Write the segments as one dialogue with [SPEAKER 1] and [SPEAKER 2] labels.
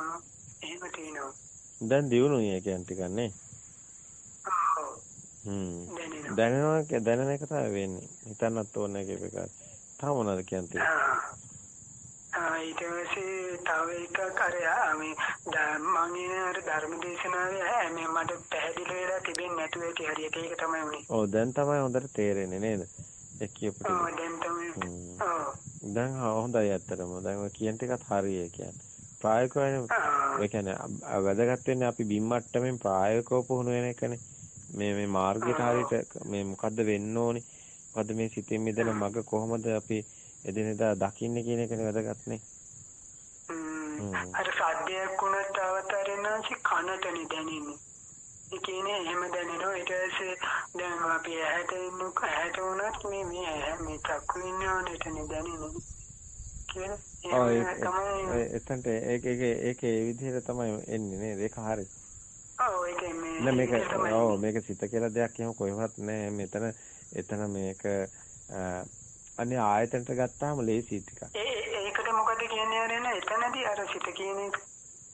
[SPEAKER 1] තියෙනවා. එහෙම තියෙනවා.
[SPEAKER 2] දැන් දිනුනේ ඒ කියන්නේ ටිකක් නේ.
[SPEAKER 1] ඔව්.
[SPEAKER 2] හ්ම්.
[SPEAKER 1] දැනෙනවා.
[SPEAKER 2] දැනෙන එක තමයි වෙන්නේ. හිතන්නත් ඕනේ ඒක එක. තාම මොනවද කියන්නේ?
[SPEAKER 1] ආ ඊට පස්සේ තව එකක් අර මේ මම අර ධර්ම දේශනාවේ මේ මට පැහැදිලි වෙලා තිබෙන්නේ නැතුව ඇති හරියට ඒක තමයි උනේ.
[SPEAKER 2] ඔව් දැන් තමයි හොඳට තේරෙන්නේ නේද? ඒ කියපු ටික.
[SPEAKER 1] ඔව් දැන් තමයි. ඔව්.
[SPEAKER 2] දැන් හොඳයි ඇත්තටම. දැන් ඔය කියන ටිකත් හරිය කියන්නේ. ප්‍රායෝගිකව ඒ කියන්නේ වැදගත් වෙන්නේ අපි බිම්මට්ටමින් ප්‍රායෝගිකව පුහුණු වෙන එකනේ. මේ මේ මාර්ගයට හරියට මේ මොකද්ද වෙන්න ඕනේ? මොකද්ද මේ සිතින් මිදෙන මඟ කොහොමද අපි එදිනෙදා දකින්නේ කියන එකනේ වැදගත් නේ.
[SPEAKER 1] අර සද්දයක් වුණත් අවතරිනාසි කනටනේ දැනෙන්නේ. ඒ කියන්නේ එහෙම දැනෙනවා ඊට පස්සේ දැන් අපි ඇහැට ඉන්නු ඇහැට වුණත් මේ මේ මේ චක්කු විඤ්ඤාණයටනේ දැනෙන්නේ.
[SPEAKER 2] කියලා එතනට ඒක ඒක ඒක ඒ විදිහට තමයි එන්නේ නේද? ඒක හරි.
[SPEAKER 1] ඔව් ඒක මේ
[SPEAKER 2] නෑ මේක ඔව් මේක සිත කියලා දෙයක් එහෙම කොහෙවත් නෑ. මෙතන එතන මේක අනේ ආයතනට ගත්තාම ලේසි ටිකක්.
[SPEAKER 1] ඒකට මොකද කියන්නේ අරගෙන එතනදී අර සිත කියන එක.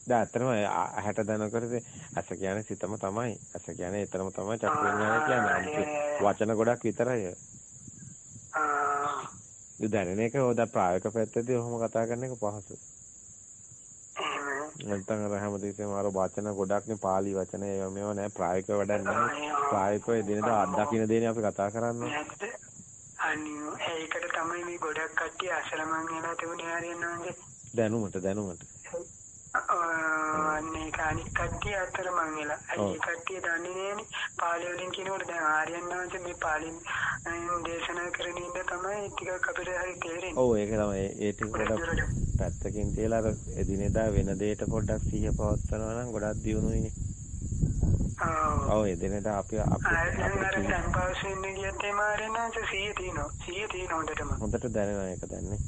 [SPEAKER 2] දැන් අතරම ඇහැට දැනකරද ඇස කියන්නේ සිතම තමයි. ඇස කියන්නේ එතරම් තමයි චක්ක විඤ්ඤාණය කියන්නේ. වචන ගොඩක් විතරයි. දැනෙන එක හොද ප්‍රායෝගික පැත්තදී ඔහොම කතා කරන එක පහසුයි. නැත්නම් අර හැමදේසෙම අර වචන ගොඩක්නේ පාලි වචන ඒවා මේවා නෑ ප්‍රායෝගික වැඩක් නෑ. ප්‍රායෝගිකව දිනදා අත්දකින්න දේනේ අපි කතා කරන්නේ.
[SPEAKER 1] අනියෝ ඒකට තමයි මේ ගොඩක් කට්ටිය අසලමන් වෙලා තිබුණේ හරියන්නේ.
[SPEAKER 2] දැනුමට දැනුමට.
[SPEAKER 1] අනේ කානික කට්ටිය අතර මං වෙලා. ඒ කට්ටිය දන්නේ නෑනේ. පාලි වලින් කියනකොට දැන් ආර්යයන්වන්සේ මේ පාලින් දේශනා කරන ඉඳ තමයි ටිකක් අපිට හරි තේරෙන්නේ.
[SPEAKER 2] ඔව් ඒක තමයි ඒ ටික පොඩ්ඩක් පැත්තකින් තියලා අර එදිනෙදා වෙන දෙයට පොඩ්ඩක් සිහිය පවත්වනවා නම් ගොඩක් දියුණුයිනේ. ඔව් එදිනෙදා අපි අපි
[SPEAKER 1] අර සංපාසෙන්නේ කියත් ඒ මාරෙනාස සිහිය තියෙනවා. සිහිය තියෙන හොඳටම.
[SPEAKER 2] හොඳට දැනෙනවා ඒක දැන්නේ.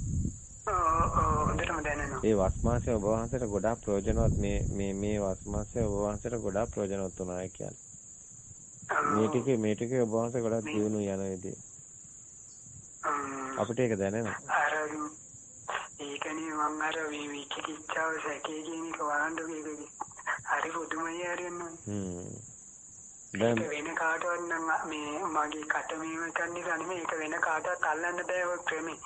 [SPEAKER 1] හොඳටම දැනෙනවා.
[SPEAKER 2] ඒ වස්මාසය ඔබ වහන්සේට ගොඩාක් ප්‍රයෝජනවත් මේ මේ මේ වස්මාසය ඔබ වහන්සේට ගොඩාක් ප්‍රයෝජනවත් වුණා කියන්නේ. මේ ටිකේ මේ ටිකේ ඔබ වහන්සේ ගොඩාක් දියුණු යන විදිය. අපිට ඒක දැනෙනවා.
[SPEAKER 1] අර ඒකනේ මම අර මේ විචිකිච්ඡාව සැකේ කියන එක වහන්න මේකේ. හරි පුදුමයි හරියන්නේ.
[SPEAKER 2] හ්ම්.
[SPEAKER 1] දැන් වෙන කාටවත් නම් මේ මගේ කට මේව කන්නේ නෙමෙයි ඒක වෙන කාටවත් අල්ලන්න බෑ ඔය ක්‍රමේ.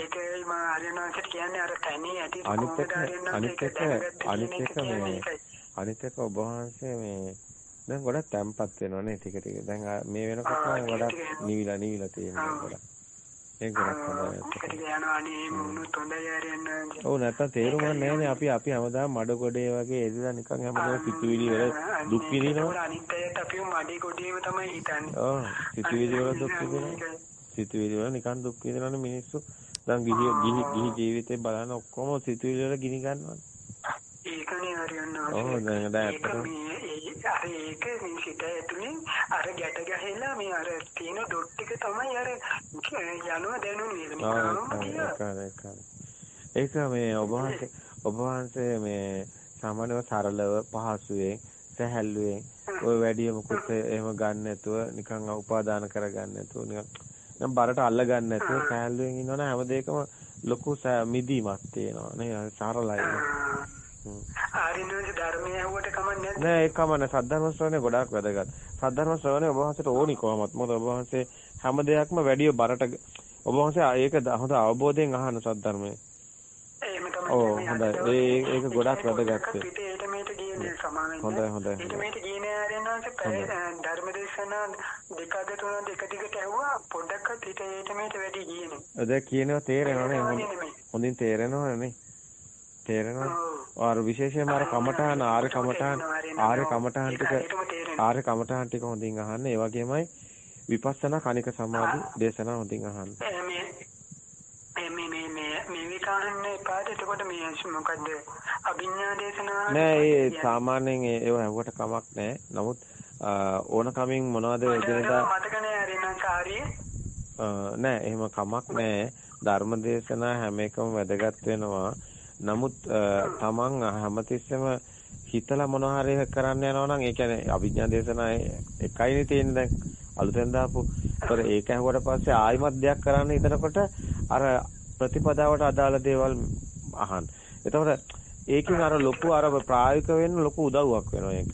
[SPEAKER 1] ඒකයි මම ආර්යනාංශට කියන්නේ අර තැනේ ඇති
[SPEAKER 2] කොහොමද අනිත් එක අනිත් එක මේ අනිත් එක ඔබ වහන්සේ මේ දැන් ගොඩක් තැම්පත් වෙනවා නේ ටික ටික. දැන් මේ වෙනකොට ගොඩක් නිවිලා නිවිලා තියෙනවා ගොඩක්. ඒක ගොඩක් හොඳයි. ඔව් නැත්තම් තේරුමක් නැහැනේ අපි අපි හැමදාම මඩ ගොඩේ වගේ එදිලා නිකන් හැමදාම පිටුවිලි වල දුක් විඳිනවා.
[SPEAKER 1] අනිත් අයත් අපි මඩේ ගොඩේම තමයි හිතන්නේ.
[SPEAKER 2] ඔව් පිටුවිලි වල දුක් විඳිනවා. සිතුවිලි වල නිකන් දුක් විඳිනවනේ මිනිස්සු. දැන් ගිහි ගිහි ගිහි ජීවිතේ බලන ඔක්කොම සිතුවිලි වල ගිනි ගන්නවා.
[SPEAKER 1] ඒකනේ හරියන්නේ.
[SPEAKER 2] ඔව් දැන් දැන්
[SPEAKER 1] අර ඒක මේ සිත ඇතුලේ අර ගැට ගහලා මේ අර තියෙන ඩොට් ටික තමයි අර යනවා දැනුනේ.
[SPEAKER 2] ඒක මේ ඔබ වහන්සේ මේ සාමාන්‍යව සරලව පහසුවෙන් සැහැල්ලුවෙන් ඔය වැඩි මොකුත් එහෙම ගන්න නැතුව නිකන් උපාදාන කරගන්න නැතුව නිකන් බරට අල්ල ගන්න නැතුව සැහැල්ලුවෙන් ඉන්නවනේ හැම දෙයකම ලොකු මිදීමක් තියෙනවා නේ සරලයි
[SPEAKER 1] ආරිනෝජ ධර්මයේ ඇහුවට කමන්නේ නැද්ද?
[SPEAKER 2] නෑ ඒක කමන්නේ. සද්ධර්ම ශ්‍රවණය ගොඩාක් වැදගත්. සද්ධර්ම ශ්‍රවණය ඔබ වහන්සේට ඕනි කොහොමත්. මොකද ඔබ වහන්සේ හැම දෙයක්ම වැඩි බරට ඔබ වහන්සේ ඒක හොඳ අවබෝධයෙන් අහන සද්ධර්මයේ. ඔව් හොඳයි. ඒක ගොඩාක් වැදගත්.
[SPEAKER 1] පිටේට මේට ගියේ සමානයි.
[SPEAKER 2] හොඳයි හොඳයි.
[SPEAKER 1] පිට මේට ගියේ ආරිනෝජ ධර්ම දේශනා දෙකද තුනද එක දිගට ඇහුවා පොඩ්ඩක්වත් පිටේට මේට වැඩි ගියේ නෑ.
[SPEAKER 2] දැන් කියනවා තේරෙනවනේ. හොඳින් තේරෙනවනේ. තේරෙනවද? ආර විශේෂයෙන්ම අර කමඨාන ආර්ය කමඨාන ආර්ය කමඨාන ටික ආර්ය කමඨාන ටික හොඳින් අහන්න. ඒ වගේමයි විපස්සනා කණික සමාධි දේශනා හොඳින් අහන්න.
[SPEAKER 1] මේ මේ මේ මේ මේ විකාරන්නේ පාද එතකොට මේ මොකද්ද අභිඥා දේශනා
[SPEAKER 2] නෑ ඒ සාමාන්‍යයෙන් ඒව හැවුවට කමක් නෑ. නමුත් ඕන කමින් මොනවද එදිනදා
[SPEAKER 1] මතක නෑ හරිනම්
[SPEAKER 2] නෑ එහෙම කමක් නෑ. ධර්ම දේශනා හැම එකම වැදගත් වෙනවා. නමුත් තමන් හැමතිස්සෙම හිතලා මොනවා හරි කරන්න යනවා නම් ඒ කියන්නේ අභිඥා දේශනා එකයිනේ තියෙන්නේ දැන් අලුතෙන් දාපු. ඒතර ඒක ඇහුවට පස්සේ ආයිමත් දෙයක් කරන්න හිතනකොට අර ප්‍රතිපදාවට අදාළ දේවල් අහන්න. එතකොට ඒකෙන් අර ලොකු අර ප්‍රායෝගික වෙන්න ලොකු උදව්වක් වෙනවා ඒක.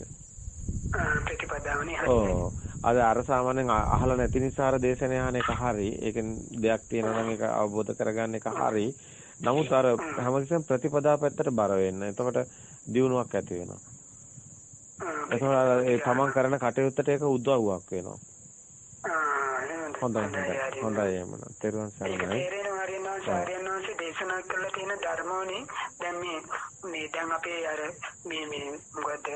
[SPEAKER 1] ප්‍රතිපදාවනේ
[SPEAKER 2] ඔව්. අද අර සාමාන්‍යයෙන් අහලා නැති නිසා අර දේශනය අහන එක හරි. ඒකෙන් දෙයක් තියෙනවා නම් ඒක අවබෝධ කරගන්න එක හරි. නමුත් අර හැමතිස්සෙම ප්‍රතිපදා පැත්තට බර වෙන්න. එතකොට දියුණුවක් ඇති වෙනවා. එතකොට ඒ තමන් කරන කටයුත්තට ඒක උදව්වක් වෙනවා. හොඳයි හොඳයි හොඳයි එමුණ. තෙරුවන් සරණයි.
[SPEAKER 1] ආර්යනාංශ දේශනා කරලා තියෙන ධර්මෝනේ දැන් මේ මේ දැන් අපේ අර මේ මේ මොකද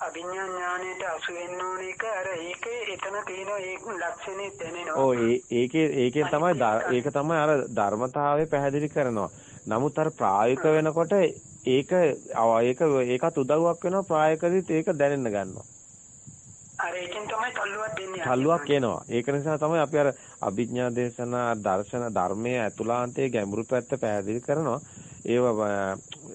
[SPEAKER 1] අභිඥා ඥානයට අසු වෙන්න ඕන එක අර ඒකේ එතන තියෙන ඒ ලක්ෂණේ දැනෙනවා.
[SPEAKER 2] ඔව් ඒකේ ඒකෙන් තමයි ඒක තමයි අර ධර්මතාවය පැහැදිලි කරනවා. නමුත් අර ප්‍රායෝගික වෙනකොට ඒක ඒක ඒකත් උදව්වක් වෙනවා ප්‍රායෝගිකදීත් ඒක දැනෙන්න ගන්නවා.
[SPEAKER 1] අර ඒකෙන් තමයි තල්ලුවක් දෙන්නේ.
[SPEAKER 2] තල්ලුවක් එනවා. ඒක නිසා තමයි අපි අර අභිඥා දේශනා දර්ශන ධර්මයේ අතුලාන්තයේ ගැඹුරු පැත්ත පැහැදිලි කරනවා. ඒව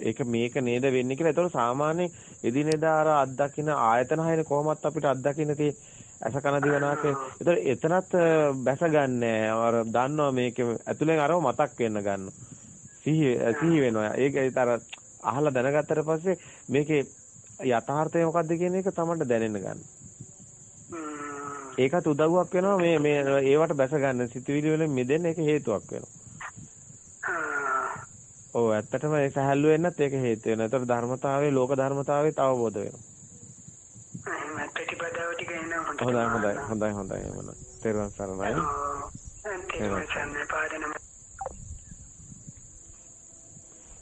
[SPEAKER 2] ඒක මේක නේද වෙන්නේ කියලා. ඒතකොට සාමාන්‍ය එදිනෙදා අර අත්දකින්න ආයතන හයනේ කොහොමත් අපිට අත්දකින්න තියෙන්නේ. ඇස කන දිවනාසය. ඒතකොට එතනත් බැස ගන්නෑ. අර දන්නවා මේක ඇතුලෙන් අරව මතක් වෙන්න ගන්නවා. සිහි සිහි වෙනවා. ඒක අර අහලා දැනගත්තට පස්සේ මේකේ යථාර්ථය මොකද්ද කියන එක තමයි දැනෙන්න ගන්න. ඒකත් උදව්වක් වෙනවා මේ මේ ඒවට බැස ගන්න සිතුවිලි වලින් මිදෙන්න ඒක හේතුවක් වෙනවා. ඔව් ඇත්තටම ඒ සහැල්ලු වෙන්නත් ඒක හේතු වෙනවා. ඒතර ධර්මතාවයේ ලෝක ධර්මතාවයේත් අවබෝධ වෙනවා.
[SPEAKER 1] ප්‍රතිපදාව ටික එනවා
[SPEAKER 2] හොඳයි හොඳයි හොඳයි හොඳයි එමන. තෙරුවන් සරණයි.
[SPEAKER 1] තෙරුවන් සරණයි පාදනම